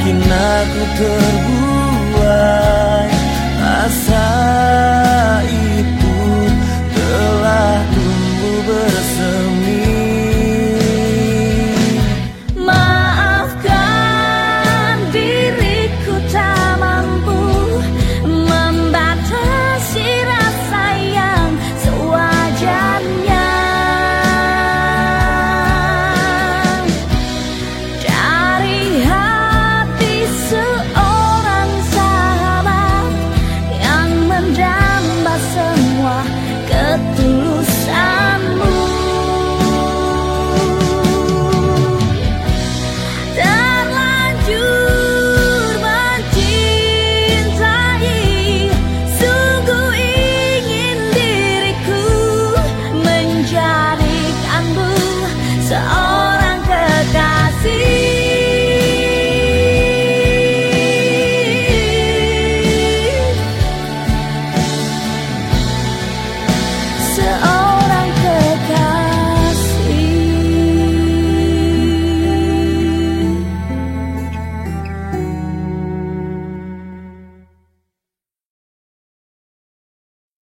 Makin aku terbuka to